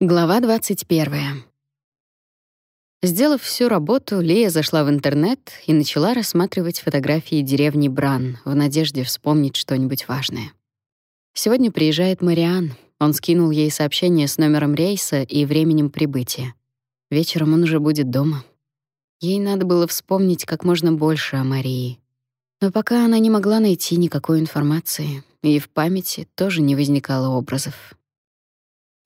Глава 21. Сделав всю работу, Лия зашла в интернет и начала рассматривать фотографии деревни Бран в надежде вспомнить что-нибудь важное. Сегодня приезжает Мариан. Он скинул ей сообщение с номером рейса и временем прибытия. Вечером он уже будет дома. Ей надо было вспомнить как можно больше о Марии. Но пока она не могла найти никакой информации, и в памяти тоже не возникало образов.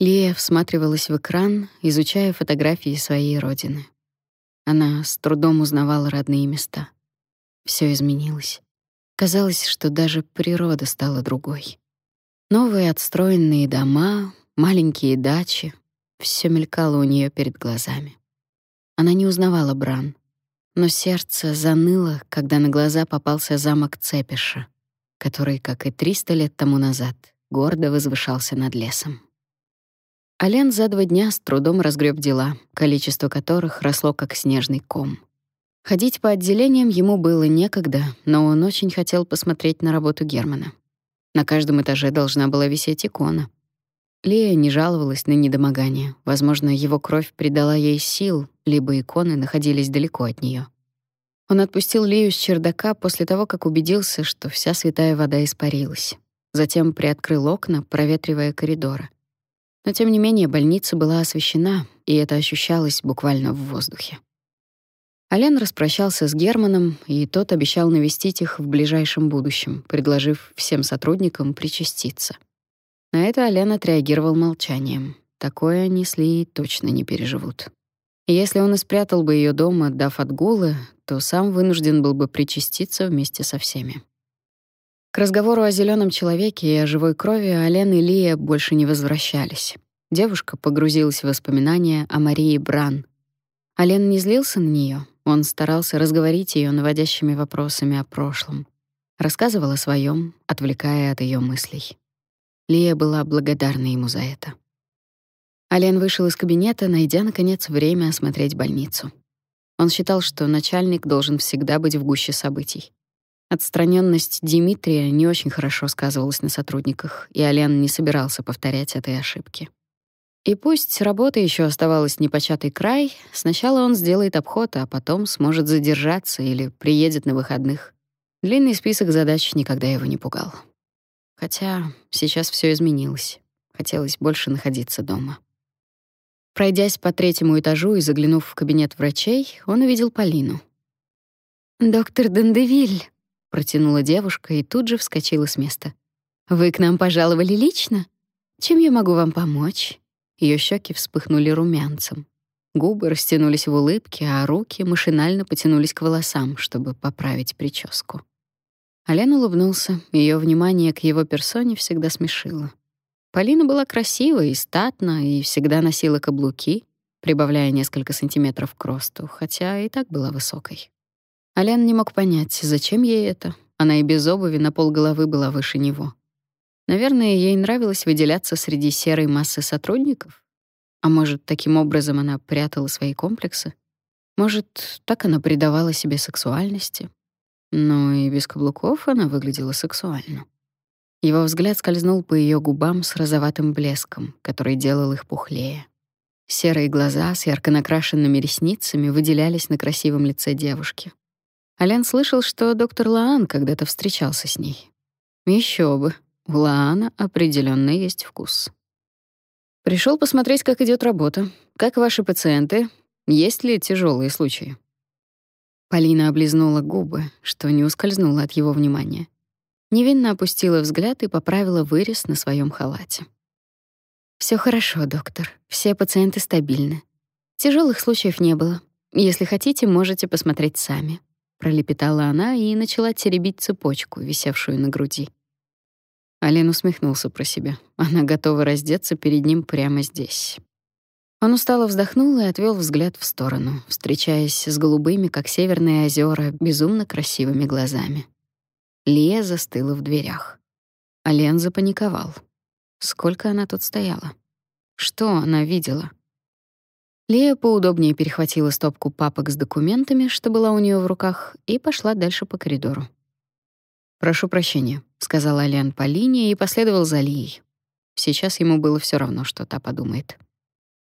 Лия всматривалась в экран, изучая фотографии своей родины. Она с трудом узнавала родные места. Все изменилось. Казалось, что даже природа стала другой. Новые отстроенные дома, маленькие дачи — все мелькало у нее перед глазами. Она не узнавала Бран, но сердце заныло, когда на глаза попался замок Цепиша, который, как и 300 лет тому назад, гордо возвышался над лесом. Ален за два дня с трудом разгреб дела, количество которых росло как снежный ком. Ходить по отделениям ему было некогда, но он очень хотел посмотреть на работу Германа. На каждом этаже должна была висеть икона. Лия не жаловалась на недомогание. Возможно, его кровь придала ей сил, либо иконы находились далеко от нее. Он отпустил Лию с чердака после того, как убедился, что вся святая вода испарилась. Затем приоткрыл окна, проветривая коридоры. Но тем не менее больница была освещена, и это ощущалось буквально в воздухе. Ален распрощался с Германом, и тот обещал навестить их в ближайшем будущем, предложив всем сотрудникам причаститься. На это Ален отреагировал молчанием. Такое они с Лией точно не переживут. И если он и спрятал бы ее дома, дав отгулы, то сам вынужден был бы причаститься вместе со всеми. К разговору о зеленом человеке и о живой крови Ален и Лия больше не возвращались. Девушка погрузилась в воспоминания о Марии Бран. Ален не злился на нее, он старался разговорить ее наводящими вопросами о прошлом. Рассказывал о своем, отвлекая от ее мыслей. Лия была благодарна ему за это. Ален вышел из кабинета, найдя, наконец, время осмотреть больницу. Он считал, что начальник должен всегда быть в гуще событий. Отстраненность Дмитрия не очень хорошо сказывалась на сотрудниках, и Ален не собирался повторять этой ошибки. И пусть работа еще оставалась непочатый край, сначала он сделает обход, а потом сможет задержаться или приедет на выходных. Длинный список задач никогда его не пугал. Хотя сейчас все изменилось. Хотелось больше находиться дома. Пройдясь по третьему этажу и заглянув в кабинет врачей, он увидел Полину. «Доктор Дендевиль», протянула девушка и тут же вскочила с места. Вы к нам пожаловали лично? Чем я могу вам помочь? Ее щеки вспыхнули румянцем. Губы растянулись в улыбке, а руки машинально потянулись к волосам, чтобы поправить прическу. Ален улыбнулся. Ее внимание к его персоне всегда смешило. Полина была красива и статна и всегда носила каблуки, прибавляя несколько сантиметров к росту, хотя и так была высокой. Алян не мог понять, зачем ей это. Она и без обуви на полголовы была выше него. Наверное, ей нравилось выделяться среди серой массы сотрудников. А может, таким образом она прятала свои комплексы? Может, так она придавала себе сексуальности? Но и без каблуков она выглядела сексуально. Его взгляд скользнул по ее губам с розоватым блеском, который делал их пухлее. Серые глаза с ярко накрашенными ресницами выделялись на красивом лице девушки. Ален слышал, что доктор Лаан когда-то встречался с ней. Еще бы, у Лаана определенно есть вкус. Пришел посмотреть, как идет работа. Как ваши пациенты? Есть ли тяжелые случаи? Полина облизнула губы, что не ускользнуло от его внимания. Невинно опустила взгляд и поправила вырез на своем халате. Все хорошо, доктор. Все пациенты стабильны. Тяжелых случаев не было. Если хотите, можете посмотреть сами пролепетала она и начала теребить цепочку, висевшую на груди. Ален усмехнулся про себя. Она готова раздеться перед ним прямо здесь. Он устало вздохнул и отвел взгляд в сторону, встречаясь с голубыми, как северные озера, безумно красивыми глазами. Лия застыла в дверях. Ален запаниковал. Сколько она тут стояла? Что она видела? Лея поудобнее перехватила стопку папок с документами, что была у нее в руках, и пошла дальше по коридору. «Прошу прощения», — сказала Алиан Полине и последовал за Лией. Сейчас ему было все равно, что та подумает.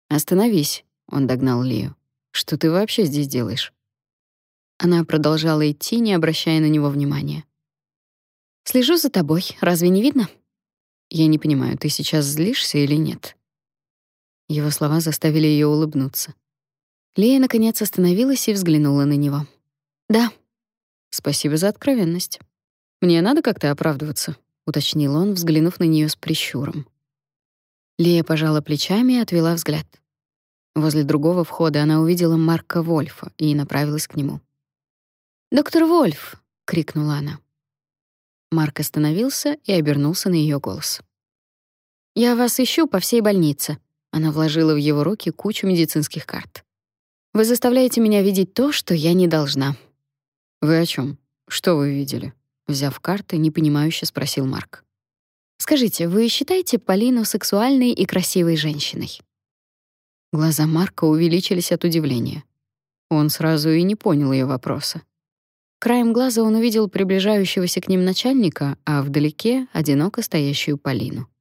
Остановись, он догнал Лию. Что ты вообще здесь делаешь? Она продолжала идти, не обращая на него внимания. Слежу за тобой. Разве не видно? Я не понимаю, ты сейчас злишься или нет? Его слова заставили ее улыбнуться. Лея наконец остановилась и взглянула на него. Да. Спасибо за откровенность. Мне надо как-то оправдываться, уточнил он, взглянув на нее с прищуром. Лея пожала плечами и отвела взгляд. Возле другого входа она увидела Марка Вольфа и направилась к нему. «Доктор Вольф!» — крикнула она. Марк остановился и обернулся на ее голос. «Я вас ищу по всей больнице». Она вложила в его руки кучу медицинских карт. «Вы заставляете меня видеть то, что я не должна». «Вы о чем? Что вы видели?» Взяв карты, непонимающе спросил Марк. «Скажите, вы считаете Полину сексуальной и красивой женщиной?» Глаза Марка увеличились от удивления. Он сразу и не понял ее вопроса. Краем глаза он увидел приближающегося к ним начальника, а вдалеке — одиноко стоящую Полину.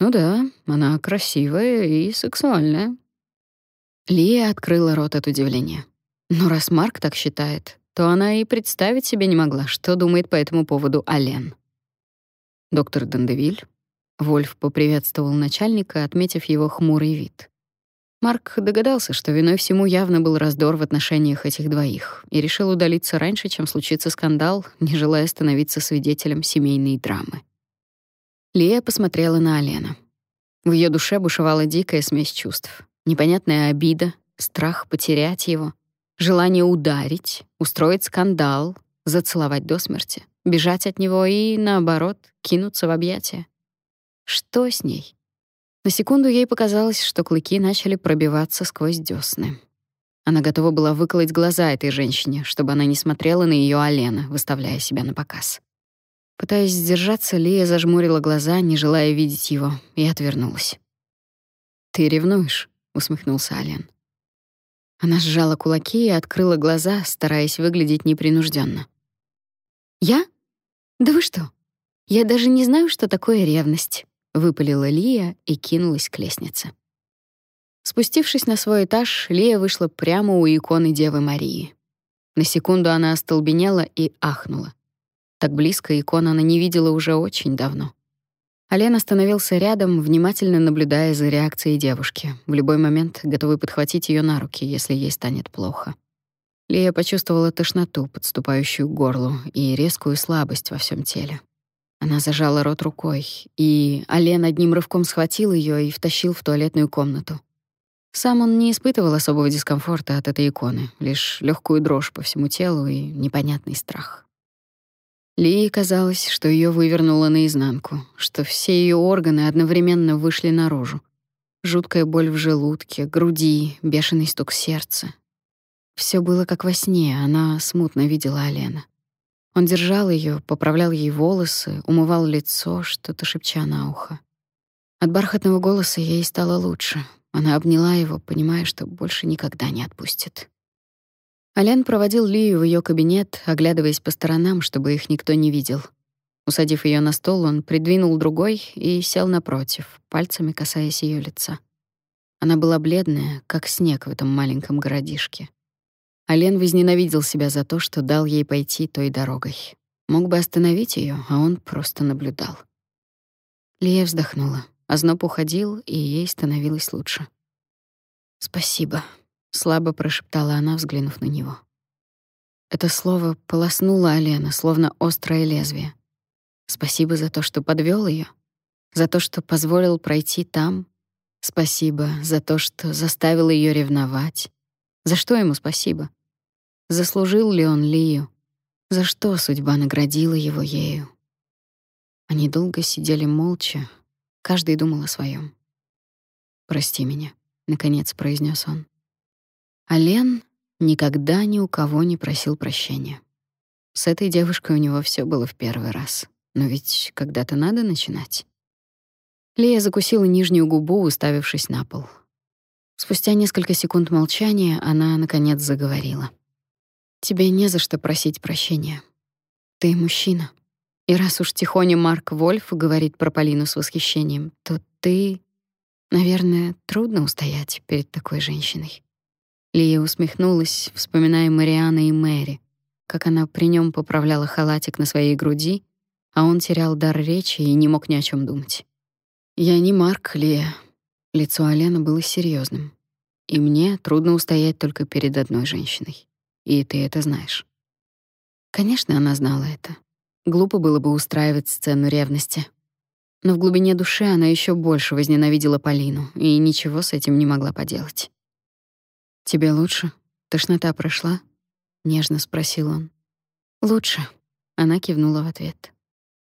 «Ну да, она красивая и сексуальная». Лия открыла рот от удивления. Но раз Марк так считает, то она и представить себе не могла, что думает по этому поводу Ален. «Доктор Дандевиль?» Вольф поприветствовал начальника, отметив его хмурый вид. Марк догадался, что виной всему явно был раздор в отношениях этих двоих, и решил удалиться раньше, чем случится скандал, не желая становиться свидетелем семейной драмы. Лия посмотрела на Алена. В ее душе бушевала дикая смесь чувств. Непонятная обида, страх потерять его, желание ударить, устроить скандал, зацеловать до смерти, бежать от него и, наоборот, кинуться в объятия. Что с ней? На секунду ей показалось, что клыки начали пробиваться сквозь дёсны. Она готова была выколоть глаза этой женщине, чтобы она не смотрела на её Алена, выставляя себя на показ. Пытаясь сдержаться, Лия зажмурила глаза, не желая видеть его, и отвернулась. «Ты ревнуешь?» — усмехнулся Ален. Она сжала кулаки и открыла глаза, стараясь выглядеть непринужденно. «Я? Да вы что? Я даже не знаю, что такое ревность выпалила Лия и кинулась к лестнице. Спустившись на свой этаж, Лия вышла прямо у иконы Девы Марии. На секунду она остолбенела и ахнула. Так близко икону она не видела уже очень давно. Ален остановился рядом, внимательно наблюдая за реакцией девушки, в любой момент готовый подхватить ее на руки, если ей станет плохо. Лия почувствовала тошноту, подступающую к горлу, и резкую слабость во всем теле. Она зажала рот рукой, и Ален одним рывком схватил ее и втащил в туалетную комнату. Сам он не испытывал особого дискомфорта от этой иконы, лишь легкую дрожь по всему телу и непонятный страх. Лии казалось, что ее вывернуло наизнанку, что все ее органы одновременно вышли наружу. Жуткая боль в желудке, груди, бешеный стук сердца. Все было как во сне, она смутно видела Алена. Он держал ее, поправлял ей волосы, умывал лицо, что-то шепча на ухо. От бархатного голоса ей стало лучше. Она обняла его, понимая, что больше никогда не отпустит. Ален проводил Лию в ее кабинет, оглядываясь по сторонам, чтобы их никто не видел. Усадив ее на стол, он придвинул другой и сел напротив, пальцами касаясь ее лица. Она была бледная, как снег в этом маленьком городишке. Ален возненавидел себя за то, что дал ей пойти той дорогой. Мог бы остановить ее, а он просто наблюдал. Лия вздохнула. Озноб уходил, и ей становилось лучше. «Спасибо», — слабо прошептала она, взглянув на него. Это слово полоснуло Алена, словно острое лезвие. Спасибо за то, что подвёл её, за то, что позволил пройти там. Спасибо за то, что заставил её ревновать. За что ему спасибо? Заслужил ли он Лию? За что судьба наградила его ею? Они долго сидели молча, каждый думал о своем. «Прости меня», — наконец произнес он. А Лен никогда ни у кого не просил прощения. С этой девушкой у него все было в первый раз. Но ведь когда-то надо начинать. Лия закусила нижнюю губу, уставившись на пол. Спустя несколько секунд молчания она наконец заговорила. Тебе не за что просить прощения. Ты мужчина. И раз уж тихоня Марк Вольф говорит про Полину с восхищением, то ты Наверное, трудно устоять перед такой женщиной. Лия усмехнулась, вспоминая Мариана и Мэри, как она при нем поправляла халатик на своей груди, а он терял дар речи и не мог ни о чем думать. «Я не Марк, Лия». Лицо Алена было серьезным, И мне трудно устоять только перед одной женщиной. И ты это знаешь. Конечно, она знала это. Глупо было бы устраивать сцену ревности. Но в глубине души она еще больше возненавидела Полину и ничего с этим не могла поделать. «Тебе лучше? Тошнота прошла?» — нежно спросил он. «Лучше», — она кивнула в ответ.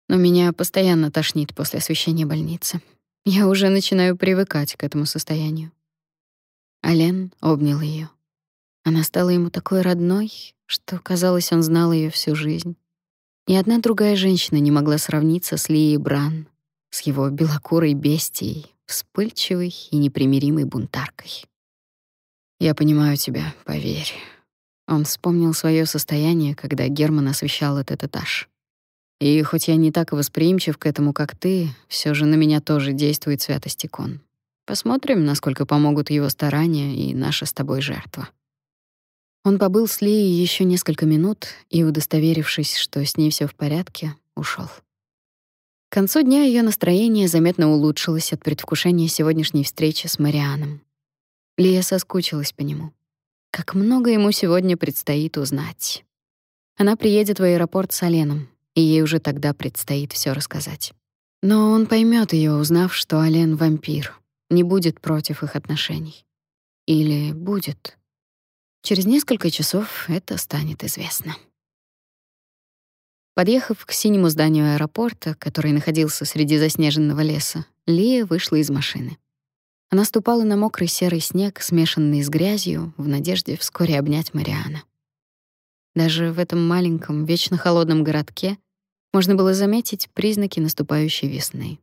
«Но меня постоянно тошнит после освещения больницы. Я уже начинаю привыкать к этому состоянию». Ален обнял ее. Она стала ему такой родной, что, казалось, он знал ее всю жизнь. Ни одна другая женщина не могла сравниться с Лией Бран, с его белокурой бестией, вспыльчивой и непримиримой бунтаркой. «Я понимаю тебя, поверь». Он вспомнил свое состояние, когда Герман освещал этот этаж. И хоть я не так восприимчив к этому, как ты, все же на меня тоже действует святость икон. Посмотрим, насколько помогут его старания и наша с тобой жертва. Он побыл с Лией еще несколько минут и, удостоверившись, что с ней все в порядке, ушел. К концу дня ее настроение заметно улучшилось от предвкушения сегодняшней встречи с Марианом. Лия соскучилась по нему. Как много ему сегодня предстоит узнать. Она приедет в аэропорт с Оленом, и ей уже тогда предстоит все рассказать. Но он поймет ее, узнав, что Олен — вампир, не будет против их отношений. Или будет. Через несколько часов это станет известно. Подъехав к синему зданию аэропорта, который находился среди заснеженного леса, Лия вышла из машины. Она ступала на мокрый серый снег, смешанный с грязью, в надежде вскоре обнять Мариана. Даже в этом маленьком, вечно холодном городке можно было заметить признаки наступающей весны.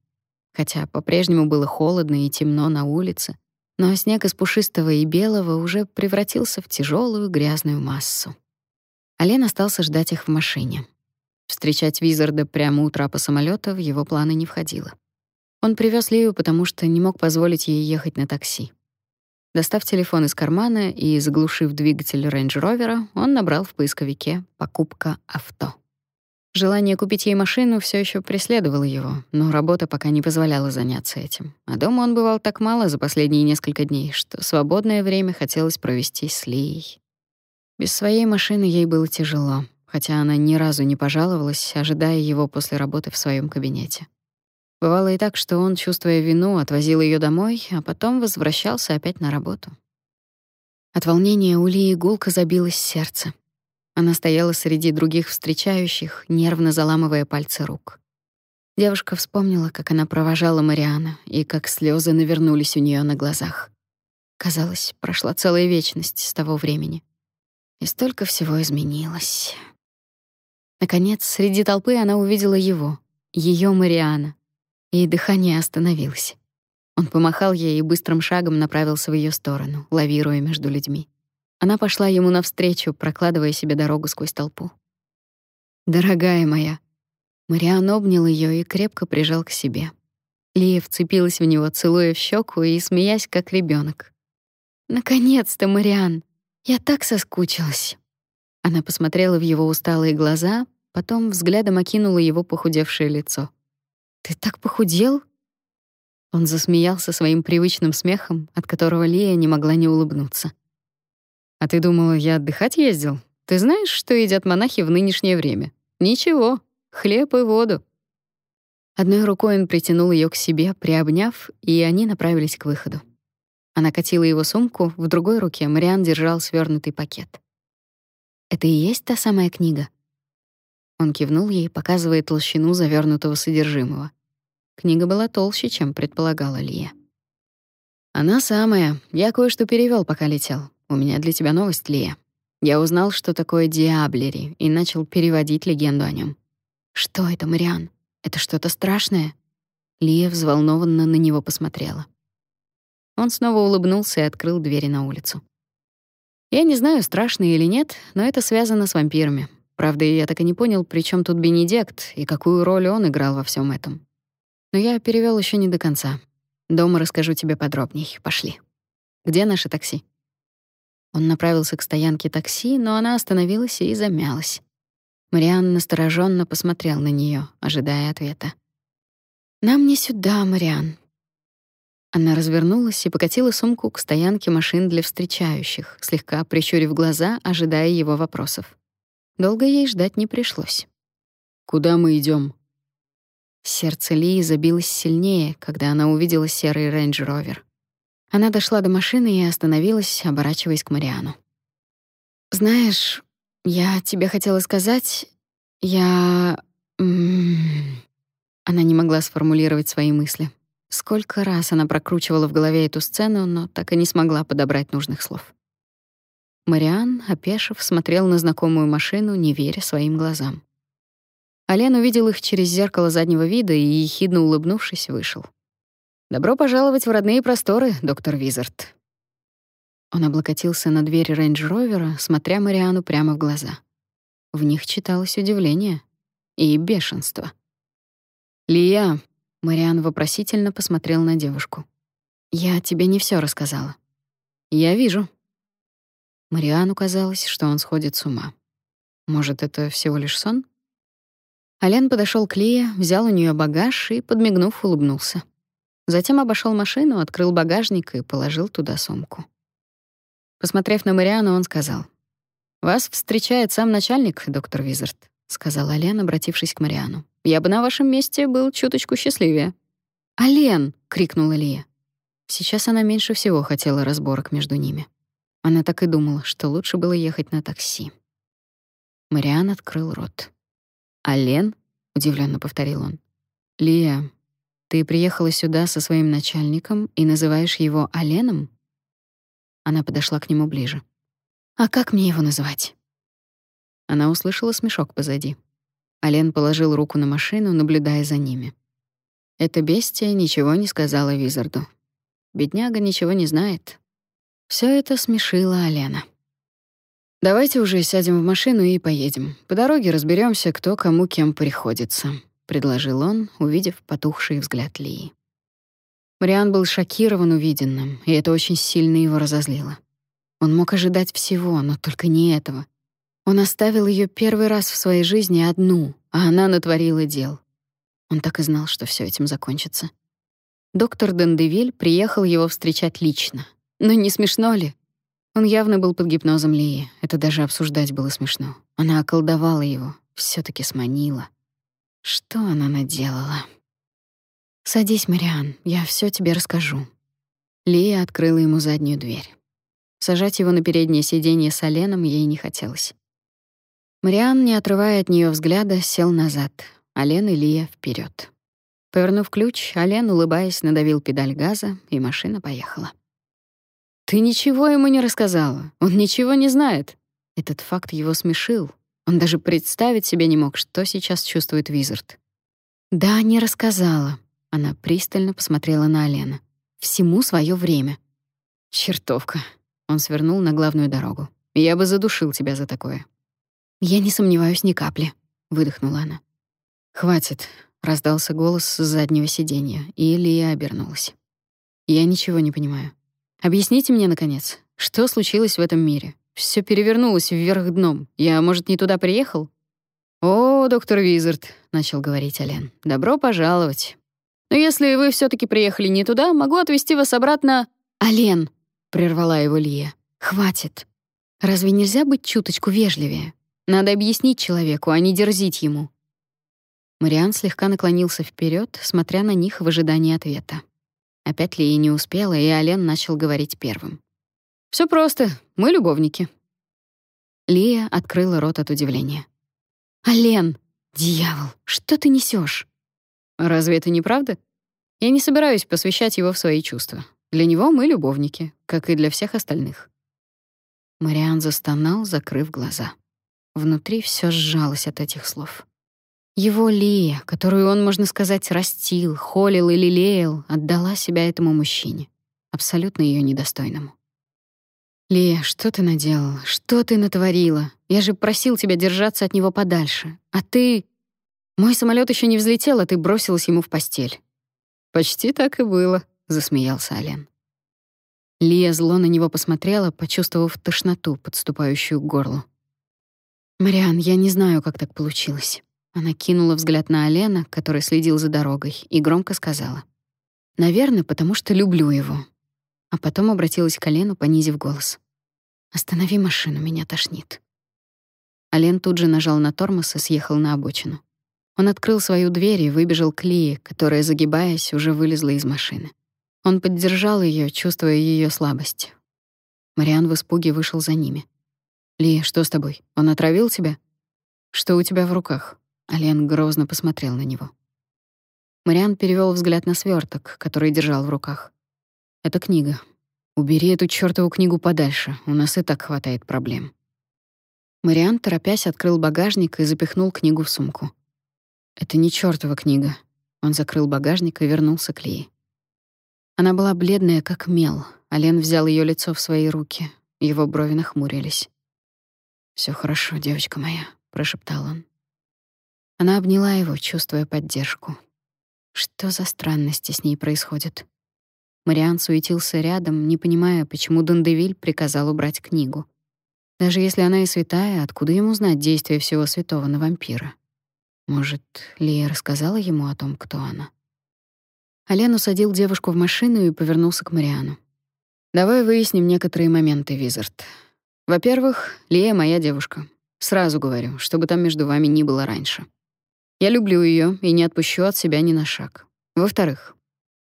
Хотя по-прежнему было холодно и темно на улице, но снег из пушистого и белого уже превратился в тяжелую грязную массу. Ален остался ждать их в машине. Встречать Визарда прямо у трапа самолета в его планы не входило. Он привез Лию, потому что не мог позволить ей ехать на такси. Достав телефон из кармана и заглушив двигатель рейндж-ровера, он набрал в поисковике «покупка авто». Желание купить ей машину все еще преследовало его, но работа пока не позволяла заняться этим. А дома он бывал так мало за последние несколько дней, что свободное время хотелось провести с Лией. Без своей машины ей было тяжело, хотя она ни разу не пожаловалась, ожидая его после работы в своем кабинете. Бывало и так, что он, чувствуя вину, отвозил ее домой, а потом возвращался опять на работу. От волнения у Лии гулко забилось сердце. Она стояла среди других встречающих, нервно заламывая пальцы рук. Девушка вспомнила, как она провожала Мариана и как слезы навернулись у нее на глазах. Казалось, прошла целая вечность с того времени. И столько всего изменилось. Наконец, среди толпы она увидела его, ее Мариана, и дыхание остановилось. Он помахал ей и быстрым шагом направился в ее сторону, лавируя между людьми. Она пошла ему навстречу, прокладывая себе дорогу сквозь толпу. «Дорогая моя!» Мариан обнял ее и крепко прижал к себе. Лия вцепилась в него, целуя в щеку и смеясь, как ребенок. «Наконец-то, Мариан! Я так соскучилась!» Она посмотрела в его усталые глаза, потом взглядом окинула его похудевшее лицо. «Ты так похудел?» Он засмеялся своим привычным смехом, от которого Лия не могла не улыбнуться. А ты думала, я отдыхать ездил? Ты знаешь, что едят монахи в нынешнее время? Ничего, хлеб и воду. Одной рукой он притянул ее к себе, приобняв, и они направились к выходу. Она катила его сумку, в другой руке Мариан держал свернутый пакет. «Это и есть та самая книга?» Он кивнул ей, показывая толщину завернутого содержимого. Книга была толще, чем предполагала Лия. «Она самая. Я кое-что перевел, пока летел. У меня для тебя новость, Лия. Я узнал, что такое Диаблери, и начал переводить легенду о нем. Что это, Мариан? Это что-то страшное? Лия взволнованно на него посмотрела. Он снова улыбнулся и открыл двери на улицу. Я не знаю, страшно или нет, но это связано с вампирами. Правда, я так и не понял, при чем тут Бенедикт и какую роль он играл во всем этом. Но я перевел еще не до конца. Дома расскажу тебе подробней. Пошли. Где наше такси? Он направился к стоянке такси, но она остановилась и замялась. Мариан настороженно посмотрел на нее, ожидая ответа. «Нам не сюда, Мариан». Она развернулась и покатила сумку к стоянке машин для встречающих, слегка прищурив глаза, ожидая его вопросов. Долго ей ждать не пришлось. «Куда мы идем? Сердце Ли забилось сильнее, когда она увидела серый рейндж-ровер. Она дошла до машины и остановилась, оборачиваясь к Мариану. «Знаешь, я тебе хотела сказать... Я... Она не могла сформулировать свои мысли. Сколько раз она прокручивала в голове эту сцену, но так и не смогла подобрать нужных слов. Мариан, опешив, смотрел на знакомую машину, не веря своим глазам. Ален увидел их через зеркало заднего вида и, ехидно улыбнувшись, вышел. «Добро пожаловать в родные просторы, доктор Визард». Он облокотился на дверь рейндж-ровера, смотря Мариану прямо в глаза. В них читалось удивление и бешенство. «Лия», — Мариан вопросительно посмотрел на девушку. «Я тебе не все рассказала». «Я вижу». Мариану казалось, что он сходит с ума. Может, это всего лишь сон? Ален подошел к Лие, взял у нее багаж и, подмигнув, улыбнулся. Затем обошел машину, открыл багажник и положил туда сумку. Посмотрев на Мариану, он сказал: "Вас встречает сам начальник, доктор Визард", сказал Ален, обратившись к Мариану. "Я бы на вашем месте был чуточку счастливее". "Ален!" крикнула Лия. Сейчас она меньше всего хотела разборок между ними. Она так и думала, что лучше было ехать на такси. Мариан открыл рот. «Ален?» — удивленно повторил он. «Лия, ты приехала сюда со своим начальником и называешь его Аленом?» Она подошла к нему ближе. «А как мне его называть?» Она услышала смешок позади. Ален положил руку на машину, наблюдая за ними. Это бестия ничего не сказала Визарду. Бедняга ничего не знает. Все это смешило Алена. Давайте уже сядем в машину и поедем. По дороге разберемся, кто кому кем приходится, предложил он, увидев потухший взгляд Лии. Мариан был шокирован увиденным, и это очень сильно его разозлило. Он мог ожидать всего, но только не этого. Он оставил ее первый раз в своей жизни одну, а она натворила дел. Он так и знал, что все этим закончится. Доктор Дендевиль приехал его встречать лично. Но не смешно ли? Он явно был под гипнозом Лии. Это даже обсуждать было смешно. Она околдовала его, все таки сманила. Что она наделала? «Садись, Мариан, я все тебе расскажу». Лия открыла ему заднюю дверь. Сажать его на переднее сиденье с Оленом ей не хотелось. Мариан, не отрывая от нее взгляда, сел назад, а Лен и Лия вперед. Повернув ключ, Ален, улыбаясь, надавил педаль газа, и машина поехала. Ты ничего ему не рассказала. Он ничего не знает. Этот факт его смешил. Он даже представить себе не мог, что сейчас чувствует Визард. Да, не рассказала. Она пристально посмотрела на Алена. Всему свое время. Чертовка. Он свернул на главную дорогу. Я бы задушил тебя за такое. Я не сомневаюсь ни капли, выдохнула она. Хватит, раздался голос с заднего сиденья, и Лия обернулась. Я ничего не понимаю. Объясните мне, наконец, что случилось в этом мире? Все перевернулось вверх дном. Я, может, не туда приехал? О, доктор Визард, начал говорить Ален. Добро пожаловать. Но если вы все таки приехали не туда, могу отвезти вас обратно. Ален, прервала его Лия. Хватит. Разве нельзя быть чуточку вежливее? Надо объяснить человеку, а не дерзить ему. Мариан слегка наклонился вперед, смотря на них в ожидании ответа. Опять Лия не успела, и Ален начал говорить первым. Все просто, мы любовники». Лия открыла рот от удивления. «Ален, дьявол, что ты несешь? «Разве это не правда? Я не собираюсь посвящать его в свои чувства. Для него мы любовники, как и для всех остальных». Мариан застонал, закрыв глаза. Внутри все сжалось от этих слов. Его Лия, которую он, можно сказать, растил, холил и лелеял, отдала себя этому мужчине, абсолютно ее недостойному. «Лия, что ты наделала? Что ты натворила? Я же просил тебя держаться от него подальше. А ты... Мой самолет еще не взлетел, а ты бросилась ему в постель». «Почти так и было», — засмеялся Ален. Лия зло на него посмотрела, почувствовав тошноту, подступающую к горлу. «Мариан, я не знаю, как так получилось». Она кинула взгляд на Алена, который следил за дорогой, и громко сказала. «Наверное, потому что люблю его». А потом обратилась к Алену, понизив голос. «Останови машину, меня тошнит». Ален тут же нажал на тормоз и съехал на обочину. Он открыл свою дверь и выбежал к Лии, которая, загибаясь, уже вылезла из машины. Он поддержал ее, чувствуя ее слабость. Мариан в испуге вышел за ними. «Ли, что с тобой? Он отравил тебя?» «Что у тебя в руках?» Ален грозно посмотрел на него. Мариан перевел взгляд на сверток, который держал в руках. «Это книга. Убери эту чёртову книгу подальше, у нас и так хватает проблем». Мариан, торопясь, открыл багажник и запихнул книгу в сумку. «Это не чёртова книга». Он закрыл багажник и вернулся к Лии. Она была бледная, как мел. Ален взял ее лицо в свои руки. Его брови нахмурились. Все хорошо, девочка моя», — прошептал он. Она обняла его, чувствуя поддержку. Что за странности с ней происходят? Мариан суетился рядом, не понимая, почему Дандевиль приказал убрать книгу. Даже если она и святая, откуда ему знать действие всего святого на вампира? Может, Лия рассказала ему о том, кто она? Ален усадил девушку в машину и повернулся к Мариану. «Давай выясним некоторые моменты, Визард. Во-первых, Лия моя девушка. Сразу говорю, чтобы там между вами не было раньше. Я люблю ее и не отпущу от себя ни на шаг. Во-вторых,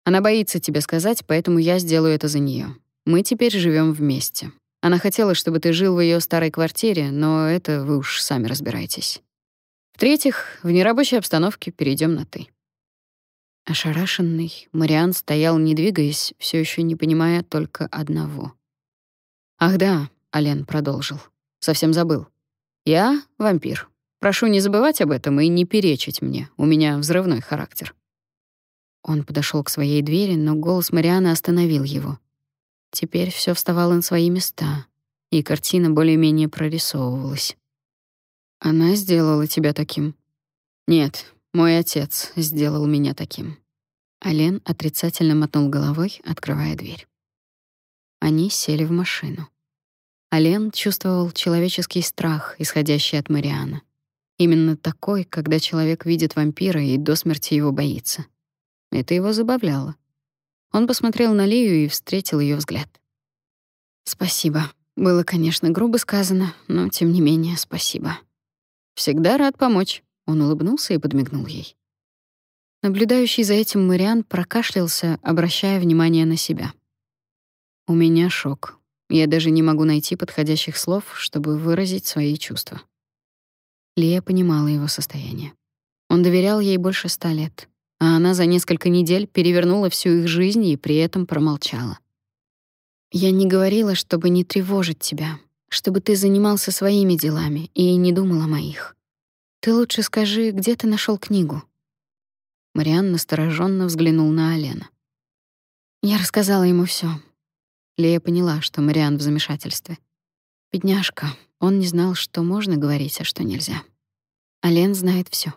она боится тебе сказать, поэтому я сделаю это за нее. Мы теперь живем вместе. Она хотела, чтобы ты жил в ее старой квартире, но это вы уж сами разбирайтесь. В-третьих, в нерабочей обстановке перейдем на «ты». Ошарашенный, Мариан стоял, не двигаясь, все еще не понимая только одного. «Ах да, Ален продолжил. Совсем забыл. Я вампир. Прошу не забывать об этом и не перечить мне. У меня взрывной характер. Он подошел к своей двери, но голос Марианы остановил его. Теперь все вставало на свои места, и картина более-менее прорисовывалась. Она сделала тебя таким. Нет, мой отец сделал меня таким. Ален отрицательно мотнул головой, открывая дверь. Они сели в машину. Ален чувствовал человеческий страх, исходящий от Марианы. Именно такой, когда человек видит вампира и до смерти его боится. Это его забавляло. Он посмотрел на Лию и встретил ее взгляд. «Спасибо. Было, конечно, грубо сказано, но тем не менее спасибо. Всегда рад помочь». Он улыбнулся и подмигнул ей. Наблюдающий за этим Мариан прокашлялся, обращая внимание на себя. «У меня шок. Я даже не могу найти подходящих слов, чтобы выразить свои чувства. Лия понимала его состояние. Он доверял ей больше ста лет, а она за несколько недель перевернула всю их жизнь и при этом промолчала. «Я не говорила, чтобы не тревожить тебя, чтобы ты занимался своими делами и не думал о моих. Ты лучше скажи, где ты нашел книгу?» Мариан настороженно взглянул на Алена. Я рассказала ему все. Лея поняла, что Мариан в замешательстве. Бедняжка, он не знал, что можно говорить, а что нельзя. А Лен знает все.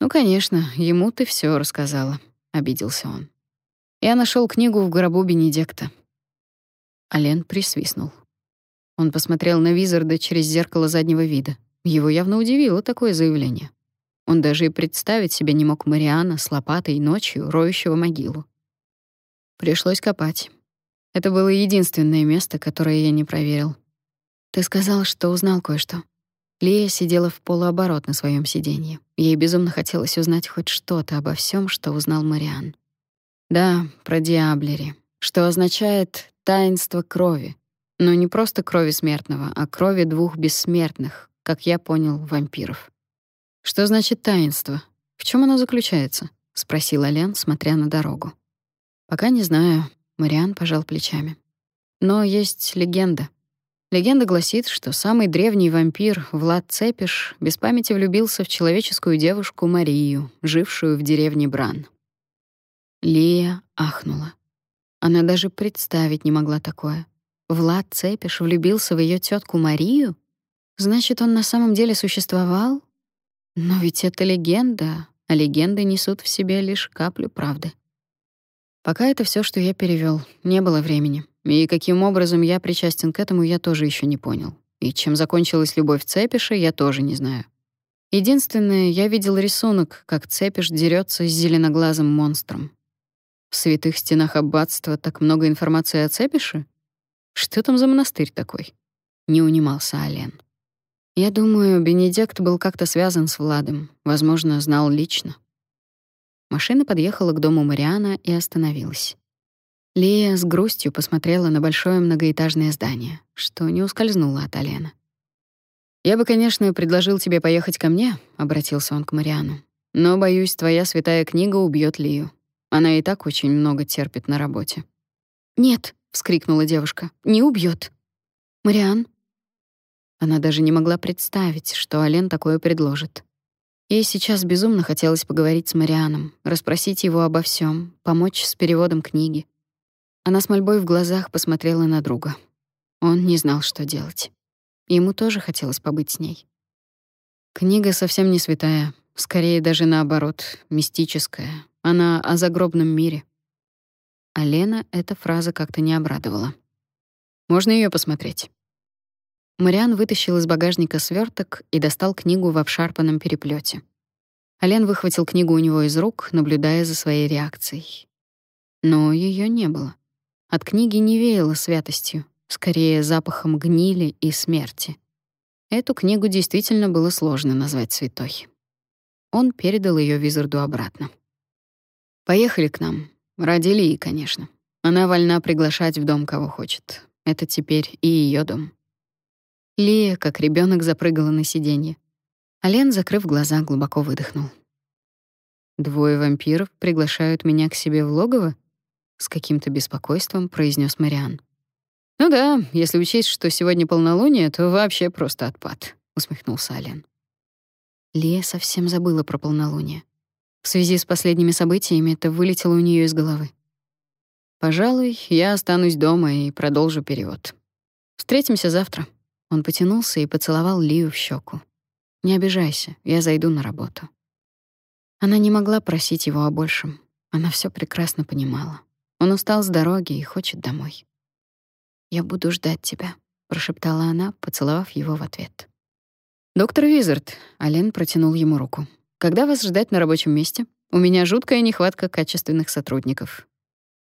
Ну, конечно, ему ты все рассказала, обиделся он. Я нашел книгу в гробу Бенедикта. Ален присвистнул. Он посмотрел на Визарда через зеркало заднего вида. Его явно удивило такое заявление. Он даже и представить себе не мог Мариана с лопатой ночью, роющего могилу. Пришлось копать. Это было единственное место, которое я не проверил. Ты сказал, что узнал кое-что. Лия сидела в полуоборот на своем сиденье. Ей безумно хотелось узнать хоть что-то обо всем, что узнал Мариан. Да, про Диаблери, что означает таинство крови. Но не просто крови смертного, а крови двух бессмертных, как я понял, вампиров. Что значит таинство? В чем оно заключается? спросила Лен, смотря на дорогу. Пока не знаю, Мариан пожал плечами. Но есть легенда. Легенда гласит, что самый древний вампир Влад Цепиш без памяти влюбился в человеческую девушку Марию, жившую в деревне Бран. Лия ахнула. Она даже представить не могла такое. Влад Цепиш влюбился в ее тетку Марию? Значит, он на самом деле существовал? Но ведь это легенда, а легенды несут в себе лишь каплю правды. Пока это все, что я перевел. Не было времени. И каким образом я причастен к этому, я тоже еще не понял. И чем закончилась любовь Цепиша, я тоже не знаю. Единственное, я видел рисунок, как Цепиш дерется с зеленоглазым монстром. В святых стенах аббатства так много информации о Цепише? Что там за монастырь такой? Не унимался Ален. Я думаю, Бенедикт был как-то связан с Владом, возможно, знал лично. Машина подъехала к дому Мариана и остановилась. Лия с грустью посмотрела на большое многоэтажное здание, что не ускользнуло от Алена. «Я бы, конечно, предложил тебе поехать ко мне», — обратился он к Мариану. «Но, боюсь, твоя святая книга убьет Лию. Она и так очень много терпит на работе». «Нет», — вскрикнула девушка, — «не убьет. Мариан?» Она даже не могла представить, что Ален такое предложит. Ей сейчас безумно хотелось поговорить с Марианом, расспросить его обо всем, помочь с переводом книги. Она с мольбой в глазах посмотрела на друга. Он не знал, что делать. Ему тоже хотелось побыть с ней. Книга совсем не святая, скорее даже наоборот, мистическая. Она о загробном мире. А Лена эта фраза как-то не обрадовала. Можно ее посмотреть. Мариан вытащил из багажника сверток и достал книгу в обшарпанном переплете. Ален выхватил книгу у него из рук, наблюдая за своей реакцией. Но ее не было. От книги не веяло святостью, скорее запахом гнили и смерти. Эту книгу действительно было сложно назвать святой. Он передал ее Визарду обратно. «Поехали к нам. Ради Лии, конечно. Она вольна приглашать в дом кого хочет. Это теперь и ее дом». Лия, как ребенок, запрыгала на сиденье. Ален, закрыв глаза, глубоко выдохнул. «Двое вампиров приглашают меня к себе в логово?» С каким-то беспокойством произнес Мариан. Ну да, если учесть, что сегодня полнолуние, то вообще просто отпад, усмехнулся Ален. Лия совсем забыла про полнолуние. В связи с последними событиями это вылетело у нее из головы. Пожалуй, я останусь дома и продолжу перевод. Встретимся завтра. Он потянулся и поцеловал Лию в щеку. Не обижайся, я зайду на работу. Она не могла просить его о большем. Она все прекрасно понимала. Он устал с дороги и хочет домой. «Я буду ждать тебя», — прошептала она, поцеловав его в ответ. «Доктор Визард», — Ален протянул ему руку. «Когда вас ждать на рабочем месте? У меня жуткая нехватка качественных сотрудников.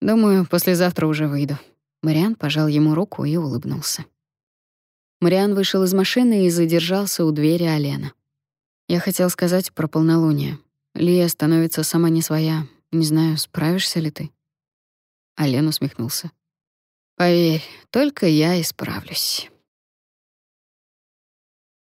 Думаю, послезавтра уже выйду». Мариан пожал ему руку и улыбнулся. Мариан вышел из машины и задержался у двери Алена. «Я хотел сказать про полнолуние. Лия становится сама не своя. Не знаю, справишься ли ты?» Ален усмехнулся. Поверь, только я исправлюсь.